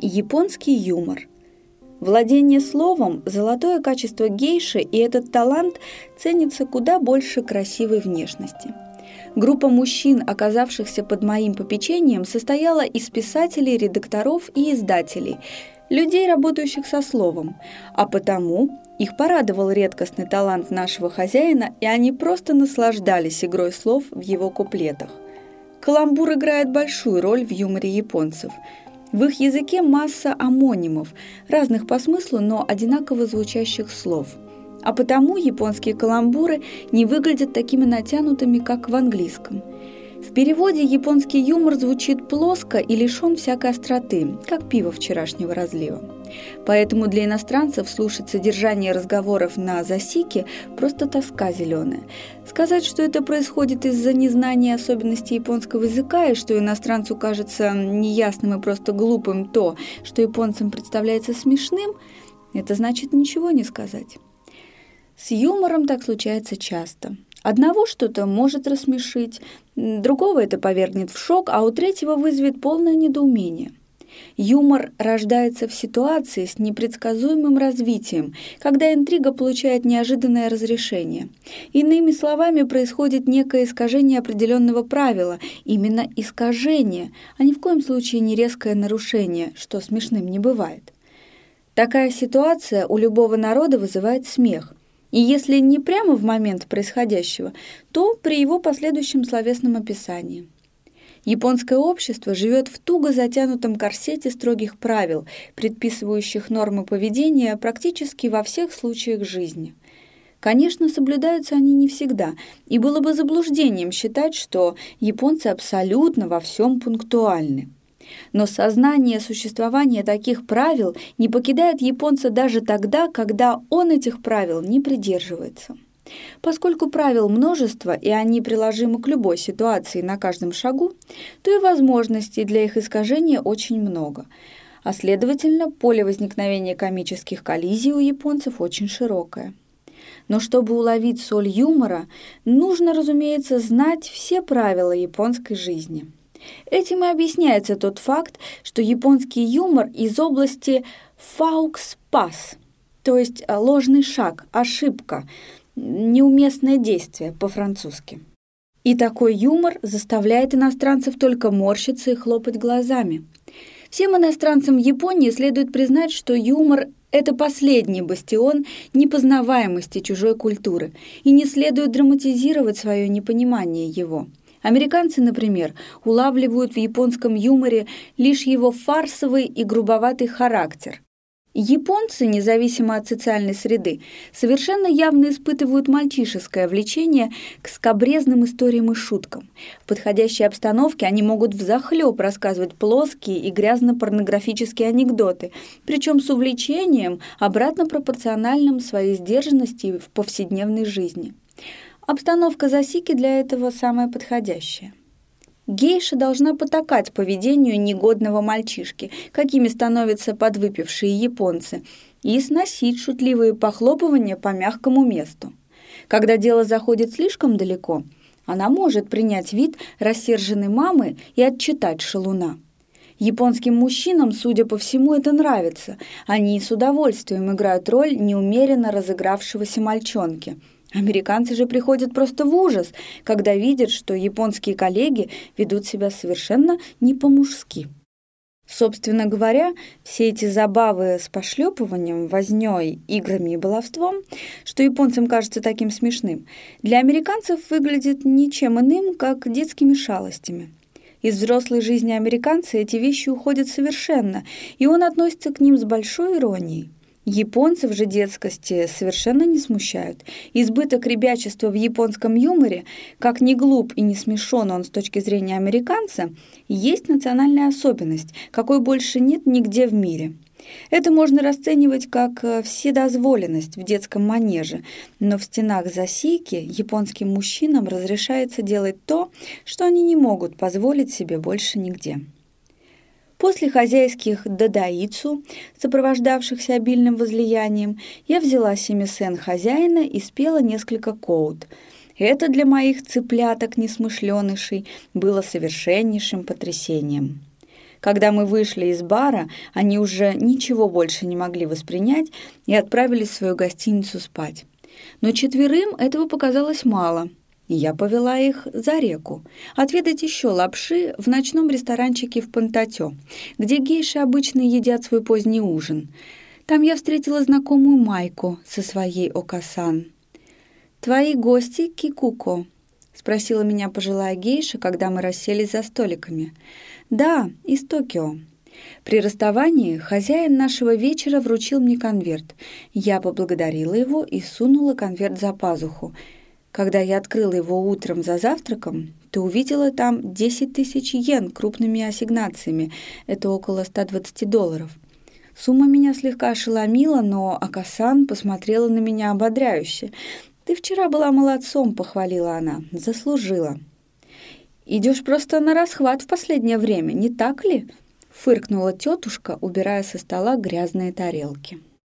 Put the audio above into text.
Японский юмор. Владение словом – золотое качество гейши, и этот талант ценится куда больше красивой внешности. Группа мужчин, оказавшихся под моим попечением, состояла из писателей, редакторов и издателей, людей, работающих со словом, а потому их порадовал редкостный талант нашего хозяина, и они просто наслаждались игрой слов в его куплетах. Каламбур играет большую роль в юморе японцев – в их языке масса амонимов, разных по смыслу, но одинаково звучащих слов. А потому японские каламбуры не выглядят такими натянутыми, как в английском – в переводе японский юмор звучит плоско и лишен всякой остроты, как пиво вчерашнего разлива. Поэтому для иностранцев слушать содержание разговоров на засике просто тоска зеленая. Сказать, что это происходит из-за незнания особенностей японского языка и что иностранцу кажется неясным и просто глупым то, что японцам представляется смешным, это значит ничего не сказать. С юмором так случается часто – Одного что-то может рассмешить, другого это повергнет в шок, а у третьего вызовет полное недоумение. Юмор рождается в ситуации с непредсказуемым развитием, когда интрига получает неожиданное разрешение. Иными словами, происходит некое искажение определенного правила, именно искажение, а ни в коем случае не резкое нарушение, что смешным не бывает. Такая ситуация у любого народа вызывает смех, и если не прямо в момент происходящего, то при его последующем словесном описании. Японское общество живет в туго затянутом корсете строгих правил, предписывающих нормы поведения практически во всех случаях жизни. Конечно, соблюдаются они не всегда, и было бы заблуждением считать, что японцы абсолютно во всем пунктуальны. Но сознание существования таких правил не покидает японца даже тогда, когда он этих правил не придерживается. Поскольку правил множество, и они приложимы к любой ситуации на каждом шагу, то и возможностей для их искажения очень много. А следовательно, поле возникновения комических коллизий у японцев очень широкое. Но чтобы уловить соль юмора, нужно, разумеется, знать все правила японской жизни – Этим и объясняется тот факт, что японский юмор из области «фаукс-пас», то есть э, ложный шаг, ошибка, неуместное действие по-французски. И такой юмор заставляет иностранцев только морщиться и хлопать глазами. Всем иностранцам Японии следует признать, что юмор – это последний бастион непознаваемости чужой культуры, и не следует драматизировать свое непонимание его – Американцы, например, улавливают в японском юморе лишь его фарсовый и грубоватый характер. Японцы, независимо от социальной среды, совершенно явно испытывают мальчишеское влечение к скобрезным историям и шуткам. В подходящей обстановке они могут взахлеб рассказывать плоские и грязно-порнографические анекдоты, причем с увлечением, обратно пропорциональным своей сдержанности в повседневной жизни. Обстановка засики для этого самая подходящая. Гейша должна потакать поведению негодного мальчишки, какими становятся подвыпившие японцы, и сносить шутливые похлопывания по мягкому месту. Когда дело заходит слишком далеко, она может принять вид рассерженной мамы и отчитать шалуна. Японским мужчинам, судя по всему, это нравится. Они с удовольствием играют роль неумеренно разыгравшегося мальчонки – Американцы же приходят просто в ужас, когда видят, что японские коллеги ведут себя совершенно не по-мужски. Собственно говоря, все эти забавы с пошлепыванием, вознёй, играми и баловством, что японцам кажется таким смешным, для американцев выглядит ничем иным, как детскими шалостями. Из взрослой жизни американца эти вещи уходят совершенно, и он относится к ним с большой иронией. Японцев же детскости совершенно не смущают. Избыток ребячества в японском юморе, как не глуп и не смешон он с точки зрения американца, есть национальная особенность, какой больше нет нигде в мире. Это можно расценивать как э, вседозволенность в детском манеже, но в стенах засики японским мужчинам разрешается делать то, что они не могут позволить себе больше нигде. После хозяйских дадаицу, сопровождавшихся обильным возлиянием, я взяла семисен хозяина и спела несколько коут. Это для моих цыпляток несмышленышей было совершеннейшим потрясением. Когда мы вышли из бара, они уже ничего больше не могли воспринять и отправились в свою гостиницу спать. Но четверым этого показалось мало, я повела их за реку, отведать еще лапши в ночном ресторанчике в Пантатё, где гейши обычно едят свой поздний ужин. Там я встретила знакомую Майку со своей Окасан. «Твои гости, Кикуко?» — спросила меня пожилая гейша, когда мы расселись за столиками. «Да, из Токио». При расставании хозяин нашего вечера вручил мне конверт. Я поблагодарила его и сунула конверт за пазуху. Когда я открыла его утром за завтраком, то увидела там 10 тысяч йен крупными ассигнациями. Это около 120 долларов. Сумма меня слегка ошеломила, но Акасан посмотрела на меня ободряюще. «Ты вчера была молодцом», — похвалила она. «Заслужила». «Идешь просто на расхват в последнее время, не так ли?» — фыркнула тетушка, убирая со стола грязные тарелки.